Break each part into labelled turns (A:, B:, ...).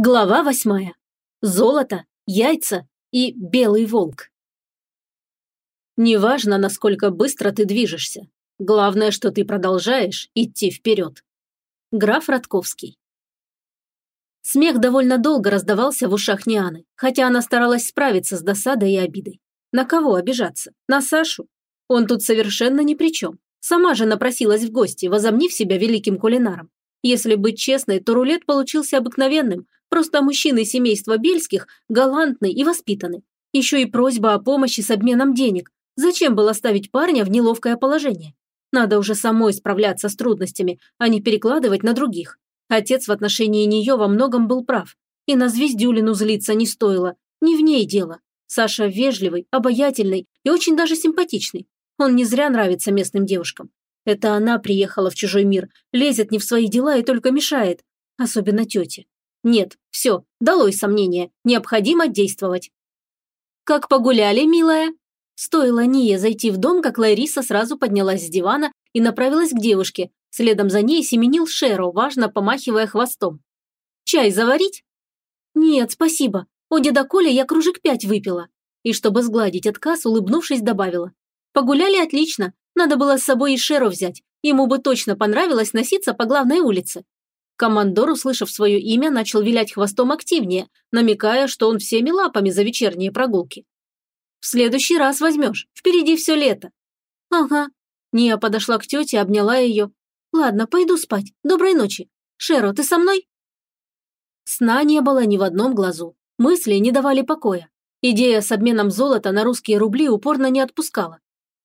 A: Глава восьмая. Золото, яйца и белый волк. Неважно, насколько быстро ты движешься. Главное, что ты продолжаешь идти вперед. Граф Ротковский. Смех довольно долго раздавался в ушах Нианы, хотя она старалась справиться с досадой и обидой. На кого обижаться? На Сашу? Он тут совершенно ни при чем. Сама же напросилась в гости, возомнив себя великим кулинаром. Если быть честной, то рулет получился обыкновенным, Просто мужчины семейства Бельских галантны и воспитаны. Еще и просьба о помощи с обменом денег. Зачем было ставить парня в неловкое положение? Надо уже самой справляться с трудностями, а не перекладывать на других. Отец в отношении нее во многом был прав. И на Звездюлину злиться не стоило. Не в ней дело. Саша вежливый, обаятельный и очень даже симпатичный. Он не зря нравится местным девушкам. Это она приехала в чужой мир, лезет не в свои дела и только мешает. Особенно тете. Нет, все, долой сомнения, необходимо действовать. «Как погуляли, милая?» Стоило Ния зайти в дом, как Лариса сразу поднялась с дивана и направилась к девушке. Следом за ней семенил Шеро, важно помахивая хвостом. «Чай заварить?» «Нет, спасибо. У деда Коля я кружек пять выпила». И чтобы сгладить отказ, улыбнувшись, добавила. «Погуляли отлично. Надо было с собой и Шеро взять. Ему бы точно понравилось носиться по главной улице. Командор, услышав свое имя, начал вилять хвостом активнее, намекая, что он всеми лапами за вечерние прогулки. «В следующий раз возьмешь. Впереди все лето». «Ага». Ния подошла к тете, обняла ее. «Ладно, пойду спать. Доброй ночи. Шеро, ты со мной?» Сна не было ни в одном глазу. Мысли не давали покоя. Идея с обменом золота на русские рубли упорно не отпускала.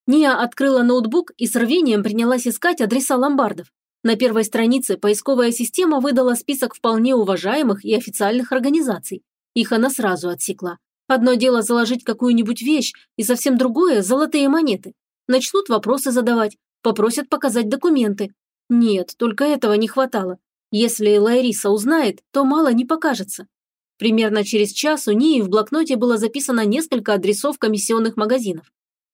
A: Ния открыла ноутбук и с рвением принялась искать адреса ломбардов. На первой странице поисковая система выдала список вполне уважаемых и официальных организаций. Их она сразу отсекла. Одно дело заложить какую-нибудь вещь, и совсем другое – золотые монеты. Начнут вопросы задавать, попросят показать документы. Нет, только этого не хватало. Если Лайриса узнает, то мало не покажется. Примерно через час у Нии в блокноте было записано несколько адресов комиссионных магазинов.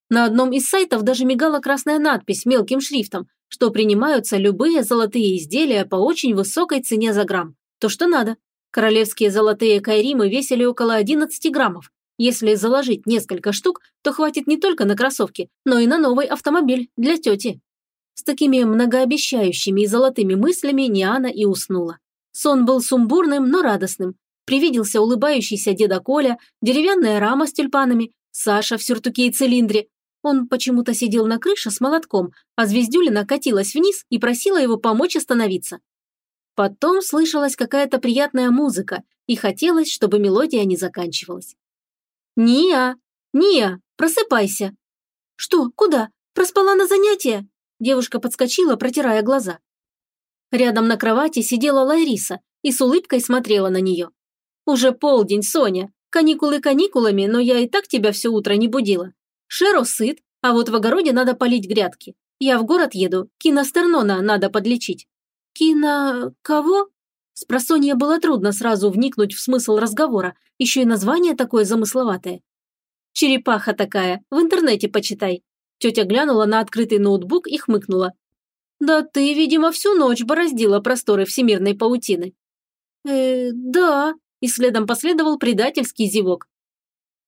A: На одном из сайтов даже мигала красная надпись мелким шрифтом, что принимаются любые золотые изделия по очень высокой цене за грамм. То, что надо. Королевские золотые кайримы весили около 11 граммов. Если заложить несколько штук, то хватит не только на кроссовки, но и на новый автомобиль для тети. С такими многообещающими и золотыми мыслями Ниана и уснула. Сон был сумбурным, но радостным. Привиделся улыбающийся деда Коля, деревянная рама с тюльпанами, Саша в сюртуке и цилиндре, он почему-то сидел на крыше с молотком, а Звездюлина катилась вниз и просила его помочь остановиться. Потом слышалась какая-то приятная музыка, и хотелось, чтобы мелодия не заканчивалась. «Ния! Ния! Просыпайся!» «Что? Куда? Проспала на занятия?» Девушка подскочила, протирая глаза. Рядом на кровати сидела Лариса и с улыбкой смотрела на нее. «Уже полдень, Соня. Каникулы каникулами, но я и так тебя все утро не будила. Шеро сыт, а вот в огороде надо полить грядки. Я в город еду, киностернона надо подлечить. Кино... кого? С просонья было трудно сразу вникнуть в смысл разговора, еще и название такое замысловатое. Черепаха такая, в интернете почитай. Тетя глянула на открытый ноутбук и хмыкнула. Да ты, видимо, всю ночь бороздила просторы всемирной паутины. Э, да, и следом последовал предательский зевок.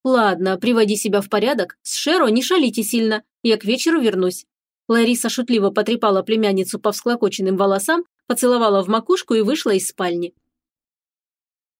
A: «Ладно, приводи себя в порядок. С Шеро не шалите сильно. Я к вечеру вернусь». Лариса шутливо потрепала племянницу по всклокоченным волосам, поцеловала в макушку и вышла из спальни.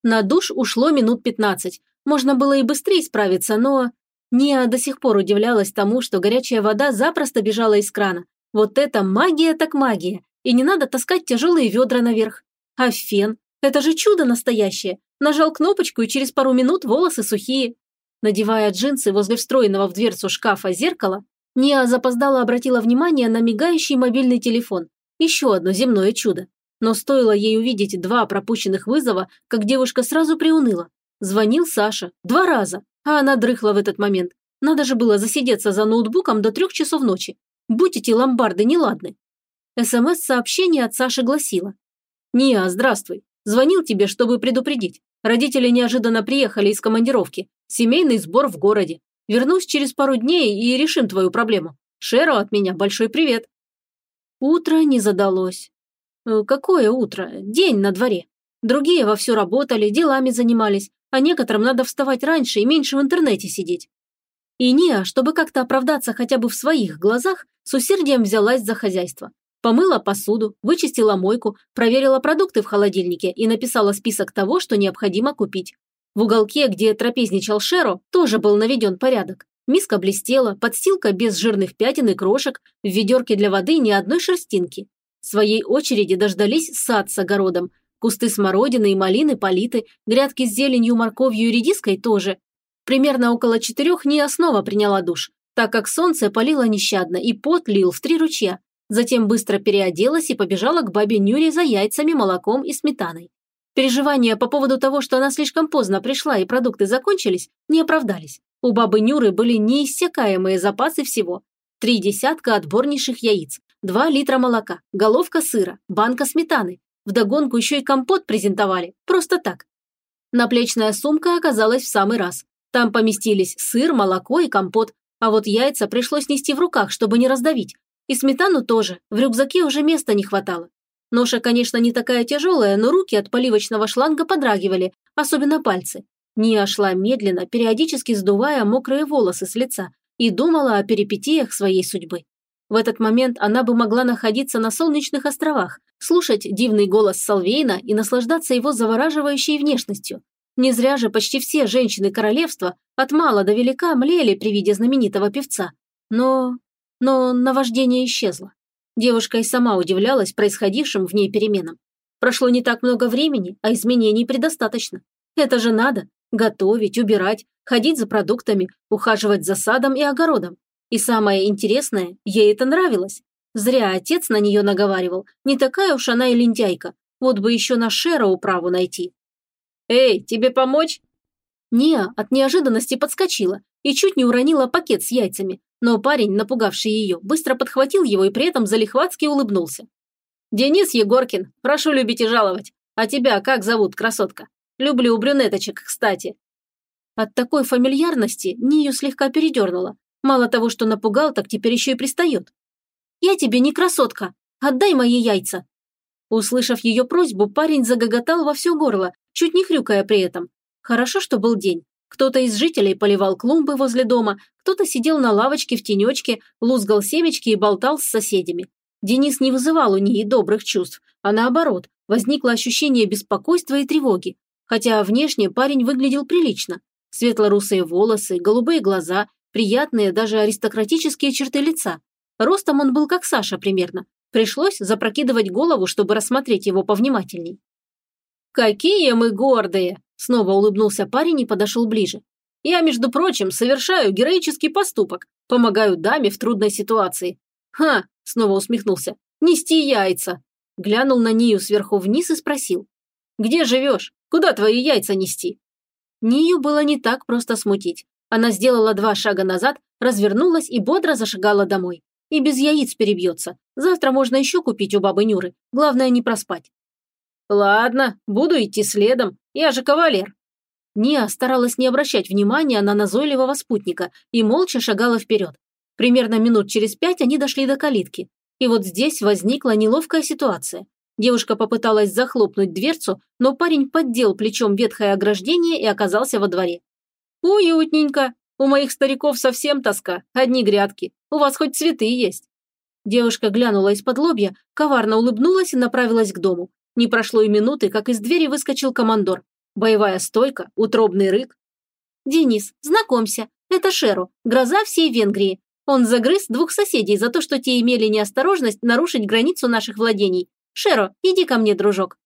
A: На душ ушло минут пятнадцать. Можно было и быстрее справиться, но... Ния до сих пор удивлялась тому, что горячая вода запросто бежала из крана. Вот это магия так магия. И не надо таскать тяжелые ведра наверх. А фен? Это же чудо настоящее. Нажал кнопочку, и через пару минут волосы сухие. Надевая джинсы возле встроенного в дверцу шкафа зеркала, Ниа запоздала обратила внимание на мигающий мобильный телефон. Еще одно земное чудо. Но стоило ей увидеть два пропущенных вызова, как девушка сразу приуныла. Звонил Саша. Два раза. А она дрыхла в этот момент. Надо же было засидеться за ноутбуком до трех часов ночи. Будь эти ломбарды неладны. СМС-сообщение от Саши гласило. «Ниа, здравствуй. Звонил тебе, чтобы предупредить. Родители неожиданно приехали из командировки. Семейный сбор в городе. Вернусь через пару дней и решим твою проблему. Шеро от меня большой привет». Утро не задалось. Э, какое утро? День на дворе. Другие вовсю работали, делами занимались, а некоторым надо вставать раньше и меньше в интернете сидеть. И Ния, чтобы как-то оправдаться хотя бы в своих глазах, с усердием взялась за хозяйство. Помыла посуду, вычистила мойку, проверила продукты в холодильнике и написала список того, что необходимо купить. В уголке, где трапезничал Шеро, тоже был наведен порядок. Миска блестела, подстилка без жирных пятен и крошек, в ведерке для воды ни одной шерстинки. В своей очереди дождались сад с огородом. Кусты смородины и малины политы, грядки с зеленью, морковью и редиской тоже. Примерно около четырех Ния снова приняла душ, так как солнце палило нещадно и пот лил в три ручья. Затем быстро переоделась и побежала к бабе Нюре за яйцами, молоком и сметаной. Переживания по поводу того, что она слишком поздно пришла и продукты закончились, не оправдались. У бабы Нюры были неиссякаемые запасы всего. Три десятка отборнейших яиц, два литра молока, головка сыра, банка сметаны. Вдогонку еще и компот презентовали. Просто так. Наплечная сумка оказалась в самый раз. Там поместились сыр, молоко и компот, а вот яйца пришлось нести в руках, чтобы не раздавить. И сметану тоже, в рюкзаке уже места не хватало. Ноша, конечно, не такая тяжелая, но руки от поливочного шланга подрагивали, особенно пальцы. Ния шла медленно, периодически сдувая мокрые волосы с лица, и думала о перипетиях своей судьбы. В этот момент она бы могла находиться на солнечных островах, слушать дивный голос Салвейна и наслаждаться его завораживающей внешностью. Не зря же почти все женщины королевства от мала до велика млели при виде знаменитого певца. Но... но наваждение исчезло. Девушка и сама удивлялась происходившим в ней переменам. Прошло не так много времени, а изменений предостаточно. Это же надо – готовить, убирать, ходить за продуктами, ухаживать за садом и огородом. И самое интересное, ей это нравилось. Зря отец на нее наговаривал. Не такая уж она и лентяйка. Вот бы еще на Шера управу найти. «Эй, тебе помочь?» Ния от неожиданности подскочила и чуть не уронила пакет с яйцами, но парень, напугавший ее, быстро подхватил его и при этом залихватски улыбнулся. «Денис Егоркин, прошу любить и жаловать. А тебя как зовут, красотка? Люблю брюнеточек, кстати». От такой фамильярности Нию слегка передернула. Мало того, что напугал, так теперь еще и пристает. «Я тебе не красотка. Отдай мои яйца». Услышав ее просьбу, парень загоготал во все горло, чуть не хрюкая при этом. Хорошо, что был день. Кто-то из жителей поливал клумбы возле дома, кто-то сидел на лавочке в тенечке, лузгал семечки и болтал с соседями. Денис не вызывал у нее добрых чувств, а наоборот, возникло ощущение беспокойства и тревоги. Хотя внешне парень выглядел прилично. Светло-русые волосы, голубые глаза, приятные, даже аристократические черты лица. Ростом он был как Саша примерно. Пришлось запрокидывать голову, чтобы рассмотреть его повнимательней. «Какие мы гордые!» – снова улыбнулся парень и подошел ближе. «Я, между прочим, совершаю героический поступок, помогаю даме в трудной ситуации». «Ха!» – снова усмехнулся. «Нести яйца!» Глянул на Нию сверху вниз и спросил. «Где живешь? Куда твои яйца нести?» Нию было не так просто смутить. Она сделала два шага назад, развернулась и бодро зашагала домой. И без яиц перебьется. Завтра можно еще купить у бабы Нюры. Главное не проспать. Ладно, буду идти следом. Я же кавалер. Ния старалась не обращать внимания на назойливого спутника и молча шагала вперед. Примерно минут через пять они дошли до калитки. И вот здесь возникла неловкая ситуация. Девушка попыталась захлопнуть дверцу, но парень поддел плечом ветхое ограждение и оказался во дворе. «Уютненько. У моих стариков совсем тоска, одни грядки. У вас хоть цветы есть?» Девушка глянула из-под лобья, коварно улыбнулась и направилась к дому. Не прошло и минуты, как из двери выскочил командор. Боевая стойка, утробный рык. «Денис, знакомься, это Шеру, гроза всей Венгрии. Он загрыз двух соседей за то, что те имели неосторожность нарушить границу наших владений. Шеро, иди ко мне, дружок».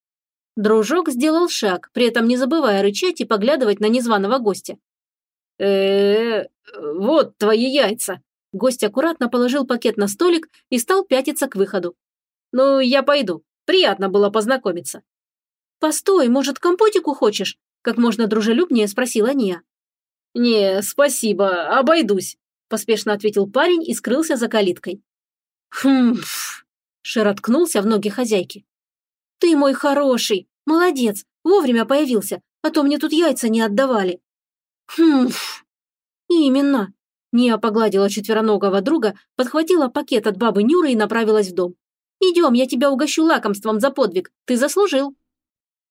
A: Дружок сделал шаг, при этом не забывая рычать и поглядывать на незваного гостя э вот твои яйца». Гость аккуратно положил пакет на столик и стал пятиться к выходу. «Ну, я пойду. Приятно было познакомиться». «Постой, может, компотику хочешь?» Как можно дружелюбнее спросила Ния. «Не, спасибо, обойдусь», поспешно ответил парень и скрылся за калиткой. «Хм...» Шер откнулся в ноги хозяйки. «Ты мой хороший, молодец, вовремя появился, а то мне тут яйца не отдавали». «Хм...» «Именно». Ния погладила четвероногого друга, подхватила пакет от бабы Нюры и направилась в дом. «Идем, я тебя угощу лакомством за подвиг. Ты заслужил».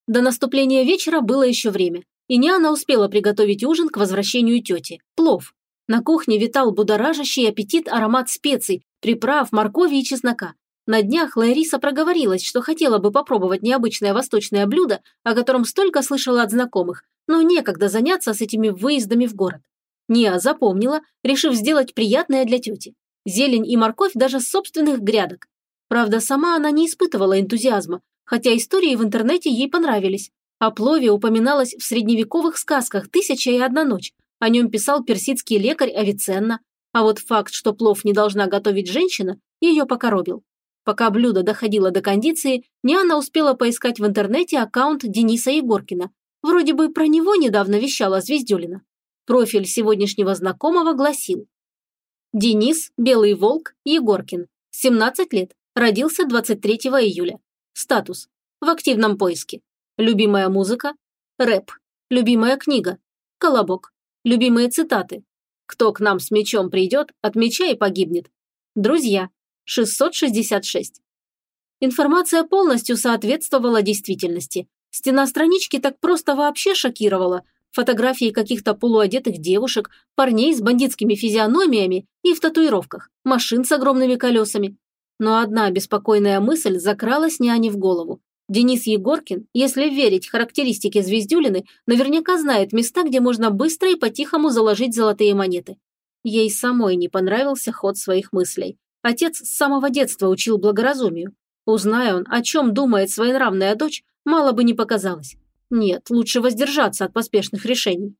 A: До наступления вечера было еще время, и Ниана успела приготовить ужин к возвращению тети – плов. На кухне витал будоражащий аппетит аромат специй, приправ, моркови и чеснока. На днях Лариса проговорилась, что хотела бы попробовать необычное восточное блюдо, о котором столько слышала от знакомых, но некогда заняться с этими выездами в город. Ниа запомнила, решив сделать приятное для тети. Зелень и морковь даже с собственных грядок. Правда, сама она не испытывала энтузиазма, хотя истории в интернете ей понравились. О плове упоминалось в средневековых сказках «Тысяча и одна ночь». О нем писал персидский лекарь Авиценна. А вот факт, что плов не должна готовить женщина, ее покоробил. Пока блюдо доходило до кондиции, Ниана успела поискать в интернете аккаунт Дениса Егоркина. Вроде бы про него недавно вещала Звездюлина. Профиль сегодняшнего знакомого гласил. Денис, Белый Волк, Егоркин. 17 лет. Родился 23 июля. Статус. В активном поиске. Любимая музыка. Рэп. Любимая книга. Колобок. Любимые цитаты. Кто к нам с мечом придет, от меча и погибнет. Друзья. 666. Информация полностью соответствовала действительности. Стена странички так просто вообще шокировала. Фотографии каких-то полуодетых девушек, парней с бандитскими физиономиями и в татуировках, машин с огромными колесами. Но одна беспокойная мысль закралась няне в голову. Денис Егоркин, если верить характеристике Звездюлины, наверняка знает места, где можно быстро и по-тихому заложить золотые монеты. Ей самой не понравился ход своих мыслей. Отец с самого детства учил благоразумию. Узная он, о чем думает своенравная дочь, мало бы не показалось. Нет, лучше воздержаться от поспешных решений.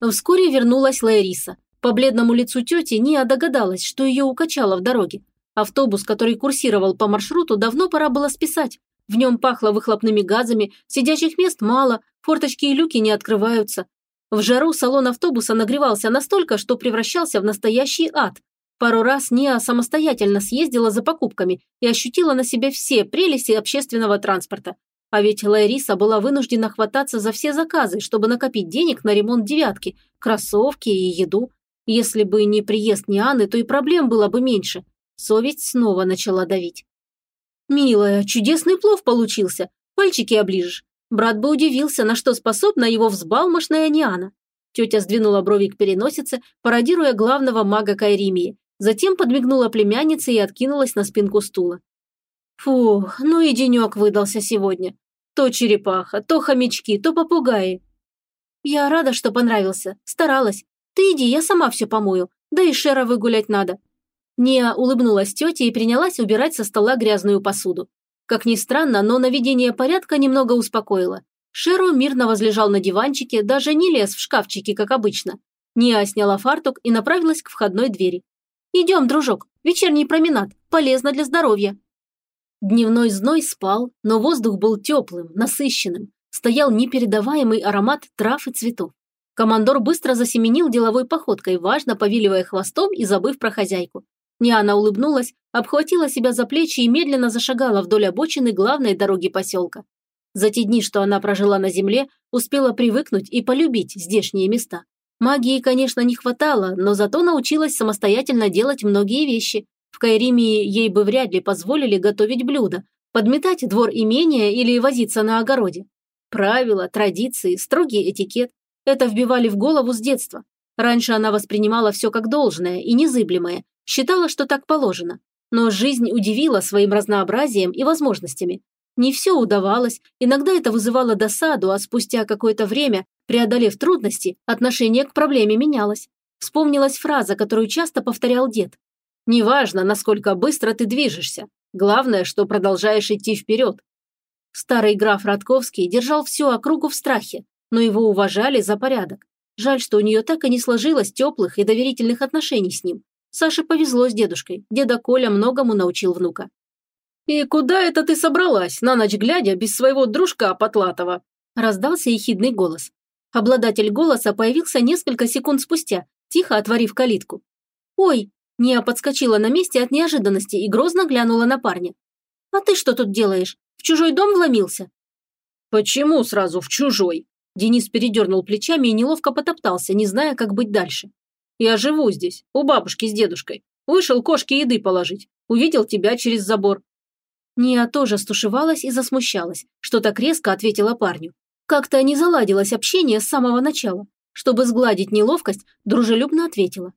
A: Вскоре вернулась Лариса. По бледному лицу тети Ния догадалась, что ее укачало в дороге. Автобус, который курсировал по маршруту, давно пора было списать. В нем пахло выхлопными газами, сидячих мест мало, форточки и люки не открываются. В жару салон автобуса нагревался настолько, что превращался в настоящий ад, Пару раз Ния самостоятельно съездила за покупками и ощутила на себе все прелести общественного транспорта. А ведь Лариса была вынуждена хвататься за все заказы, чтобы накопить денег на ремонт девятки, кроссовки и еду. Если бы не приезд Нианы, то и проблем было бы меньше. Совесть снова начала давить. «Милая, чудесный плов получился. Пальчики оближешь. Брат бы удивился, на что способна его взбалмошная Ниана». Тетя сдвинула брови к переносице, пародируя главного мага Кайримии, Затем подмигнула племяннице и откинулась на спинку стула. Фу, ну и денек выдался сегодня. То черепаха, то хомячки, то попугаи. Я рада, что понравился. Старалась. Ты иди, я сама все помою. Да и Шера выгулять надо. Ния улыбнулась тете и принялась убирать со стола грязную посуду. Как ни странно, но наведение порядка немного успокоило. Шеру мирно возлежал на диванчике, даже не лез в шкафчики, как обычно. Ния сняла фартук и направилась к входной двери. Идем, дружок, вечерний променад, полезно для здоровья». Дневной зной спал, но воздух был теплым, насыщенным. Стоял непередаваемый аромат трав и цветов. Командор быстро засеменил деловой походкой, важно повиливая хвостом и забыв про хозяйку. Ниана улыбнулась, обхватила себя за плечи и медленно зашагала вдоль обочины главной дороги поселка. За те дни, что она прожила на земле, успела привыкнуть и полюбить здешние места. Магии, конечно, не хватало, но зато научилась самостоятельно делать многие вещи. В Кайримии ей бы вряд ли позволили готовить блюда, подметать двор имения или возиться на огороде. Правила, традиции, строгий этикет – это вбивали в голову с детства. Раньше она воспринимала все как должное и незыблемое, считала, что так положено. Но жизнь удивила своим разнообразием и возможностями. Не все удавалось, иногда это вызывало досаду, а спустя какое-то время Преодолев трудности, отношение к проблеме менялось. Вспомнилась фраза, которую часто повторял дед. «Неважно, насколько быстро ты движешься. Главное, что продолжаешь идти вперед». Старый граф Радковский держал всю округу в страхе, но его уважали за порядок. Жаль, что у нее так и не сложилось теплых и доверительных отношений с ним. Саше повезло с дедушкой. Деда Коля многому научил внука. «И куда это ты собралась, на ночь глядя, без своего дружка Потлатова?» Раздался ехидный голос. Обладатель голоса появился несколько секунд спустя, тихо отворив калитку. «Ой!» – Ния подскочила на месте от неожиданности и грозно глянула на парня. «А ты что тут делаешь? В чужой дом вломился?» «Почему сразу в чужой?» Денис передернул плечами и неловко потоптался, не зная, как быть дальше. «Я живу здесь, у бабушки с дедушкой. Вышел кошке еды положить. Увидел тебя через забор». Ния тоже стушевалась и засмущалась, что так резко ответила парню. Как-то не заладилось общение с самого начала. Чтобы сгладить неловкость, дружелюбно ответила.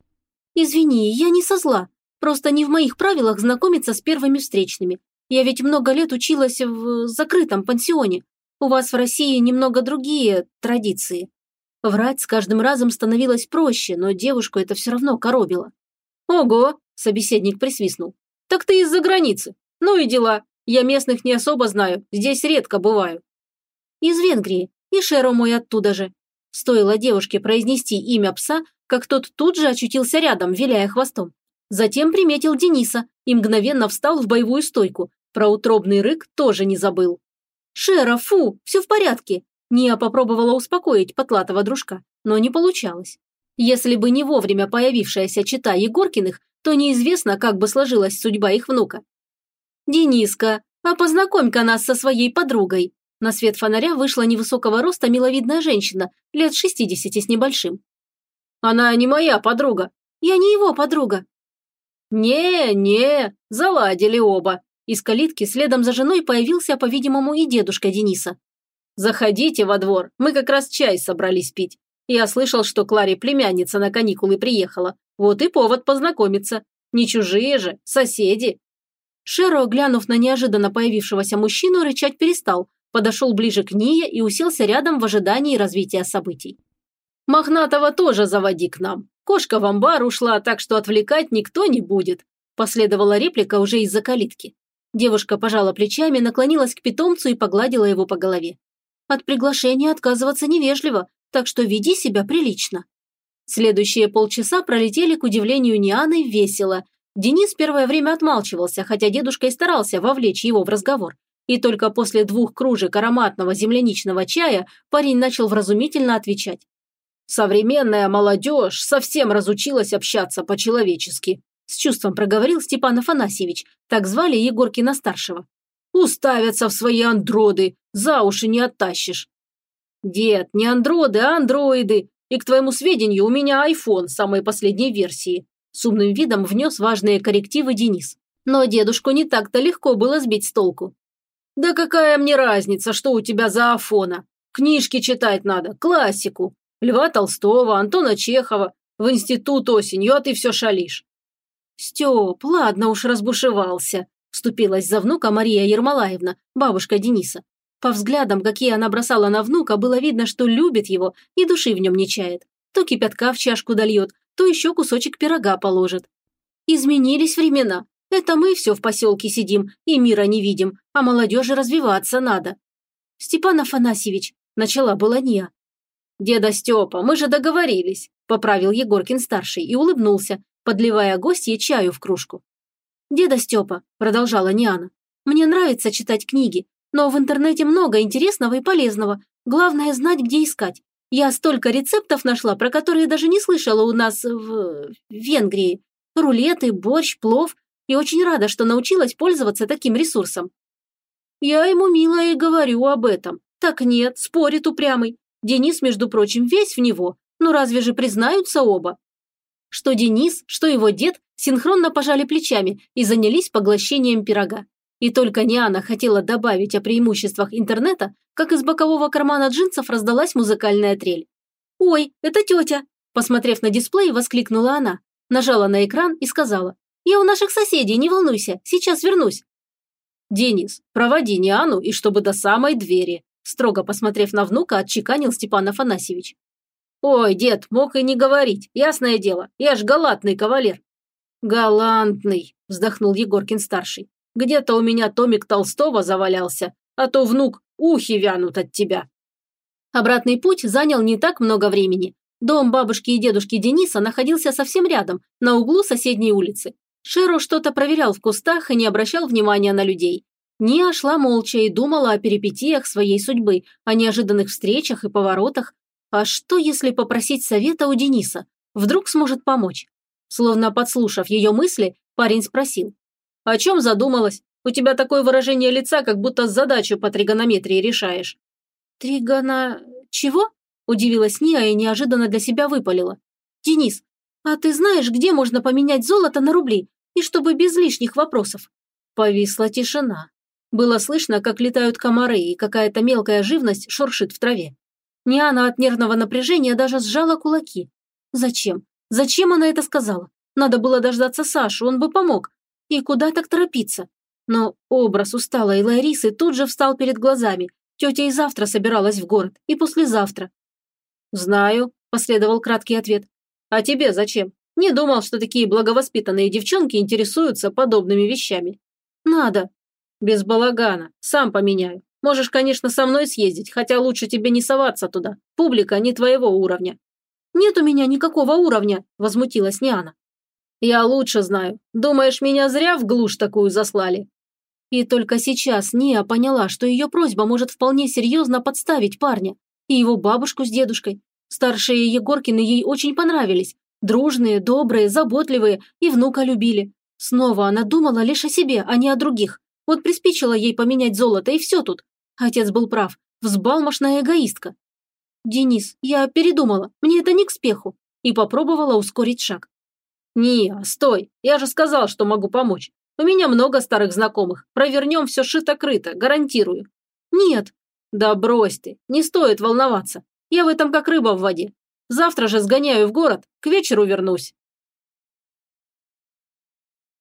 A: «Извини, я не со зла. Просто не в моих правилах знакомиться с первыми встречными. Я ведь много лет училась в закрытом пансионе. У вас в России немного другие традиции». Врать с каждым разом становилось проще, но девушку это все равно коробило. «Ого!» – собеседник присвистнул. «Так ты из-за границы. Ну и дела. Я местных не особо знаю, здесь редко бываю». «Из Венгрии. И Шеро мой оттуда же». Стоило девушке произнести имя пса, как тот тут же очутился рядом, виляя хвостом. Затем приметил Дениса и мгновенно встал в боевую стойку. Про утробный рык тоже не забыл. «Шера, фу, все в порядке!» Ния попробовала успокоить потлатого дружка, но не получалось. Если бы не вовремя появившаяся чита Егоркиных, то неизвестно, как бы сложилась судьба их внука. «Дениска, а познакомь-ка нас со своей подругой!» На свет фонаря вышла невысокого роста миловидная женщина, лет 60 с небольшим. «Она не моя подруга. Я не его подруга». «Не, не, заладили оба», из калитки следом за женой появился, по-видимому, и дедушка Дениса. «Заходите во двор, мы как раз чай собрались пить. Я слышал, что Кларе племянница на каникулы приехала. Вот и повод познакомиться. Не чужие же, соседи». Шеро, глянув на неожиданно появившегося мужчину, рычать перестал, подошел ближе к Ния и уселся рядом в ожидании развития событий. «Мохнатого тоже заводи к нам. Кошка в амбар ушла, так что отвлекать никто не будет», последовала реплика уже из-за калитки. Девушка пожала плечами, наклонилась к питомцу и погладила его по голове. От приглашения отказываться невежливо, так что веди себя прилично. Следующие полчаса пролетели, к удивлению Нианы, весело. Денис первое время отмалчивался, хотя дедушка и старался вовлечь его в разговор. И только после двух кружек ароматного земляничного чая парень начал вразумительно отвечать. «Современная молодежь совсем разучилась общаться по-человечески с чувством проговорил Степан Афанасьевич, так звали Егоркина-старшего. «Уставятся в свои андроды, за уши не оттащишь». «Дед, не андроды, а андроиды, и, к твоему сведению, у меня айфон самой последней версии», с умным видом внес важные коррективы Денис. Но дедушку не так-то легко было сбить с толку. «Да какая мне разница, что у тебя за афона? Книжки читать надо, классику. Льва Толстого, Антона Чехова. В институт осенью, а ты все шалишь. «Степ, ладно уж разбушевался», – вступилась за внука Мария Ермолаевна, бабушка Дениса. По взглядам, какие она бросала на внука, было видно, что любит его и души в нем не чает. То кипятка в чашку дольет, то еще кусочек пирога положит. Изменились времена. Это мы все в поселке сидим и мира не видим, а молодежи развиваться надо. Степан Афанасьевич, начала была Ния. Деда Степа, мы же договорились, поправил Егоркин-старший и улыбнулся, подливая гостье чаю в кружку. «Деда Степа», – продолжала Ниана, – «мне нравится читать книги, но в интернете много интересного и полезного. Главное знать, где искать. Я столько рецептов нашла, про которые даже не слышала у нас в... Венгрии. Рулеты, борщ, плов. И очень рада, что научилась пользоваться таким ресурсом. Я ему, милая, и говорю об этом. Так нет, спорит упрямый. Денис, между прочим, весь в него. Ну разве же признаются оба? Что Денис, что его дед синхронно пожали плечами и занялись поглощением пирога. И только Ниана хотела добавить о преимуществах интернета, как из бокового кармана джинсов раздалась музыкальная трель. «Ой, это тетя!» Посмотрев на дисплей, воскликнула она, нажала на экран и сказала, «Я у наших соседей, не волнуйся, сейчас вернусь». «Денис, проводи Ниану и чтобы до самой двери», строго посмотрев на внука, отчеканил Степан Афанасьевич. «Ой, дед, мог и не говорить, ясное дело, я ж галантный кавалер». «Галантный», – вздохнул Егоркин-старший. «Где-то у меня томик Толстого завалялся, а то, внук, ухи вянут от тебя». Обратный путь занял не так много времени. Дом бабушки и дедушки Дениса находился совсем рядом, на углу соседней улицы. Шеро что-то проверял в кустах и не обращал внимания на людей. Ния шла молча и думала о перипетиях своей судьбы, о неожиданных встречах и поворотах, а что, если попросить совета у Дениса? Вдруг сможет помочь? Словно подслушав ее мысли, парень спросил. «О чем задумалась? У тебя такое выражение лица, как будто задачу по тригонометрии решаешь». «Тригона... чего?» – удивилась Ния и неожиданно для себя выпалила. «Денис, а ты знаешь, где можно поменять золото на рубли? И чтобы без лишних вопросов?» Повисла тишина. Было слышно, как летают комары и какая-то мелкая живность шуршит в траве. Ниана от нервного напряжения даже сжала кулаки. Зачем? Зачем она это сказала? Надо было дождаться Сашу, он бы помог. И куда так торопиться? Но образ усталой Ларисы тут же встал перед глазами. Тетя и завтра собиралась в город, и послезавтра. «Знаю», – последовал краткий ответ. «А тебе зачем? Не думал, что такие благовоспитанные девчонки интересуются подобными вещами». «Надо». «Без балагана. Сам поменяю. Можешь, конечно, со мной съездить, хотя лучше тебе не соваться туда. Публика не твоего уровня». «Нет у меня никакого уровня», – возмутилась Ниана. «Я лучше знаю. Думаешь, меня зря в глушь такую заслали?» И только сейчас Ния поняла, что ее просьба может вполне серьезно подставить парня. И его бабушку с дедушкой. Старшие Егоркины ей очень понравились. Дружные, добрые, заботливые и внука любили. Снова она думала лишь о себе, а не о других. Вот приспичило ей поменять золото, и все тут. Отец был прав. Взбалмошная эгоистка. «Денис, я передумала. Мне это не к спеху». И попробовала ускорить шаг. «Ния, стой. Я же сказал, что могу помочь. У меня много старых знакомых. Провернем все шито-крыто, гарантирую». «Нет». «Да брось ты. Не стоит волноваться. Я в этом как рыба в воде. Завтра же сгоняю в город, к вечеру вернусь».